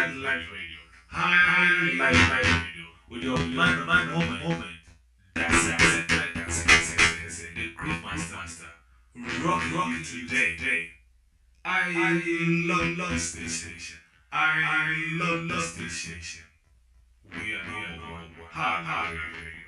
High like like you do with your man man moment. moment. That's it. That's it. That's it. That's it. The groove master. master. Rock rock you today. today. I I love love this station. I I love love this station. We are number one. High, Hard hard.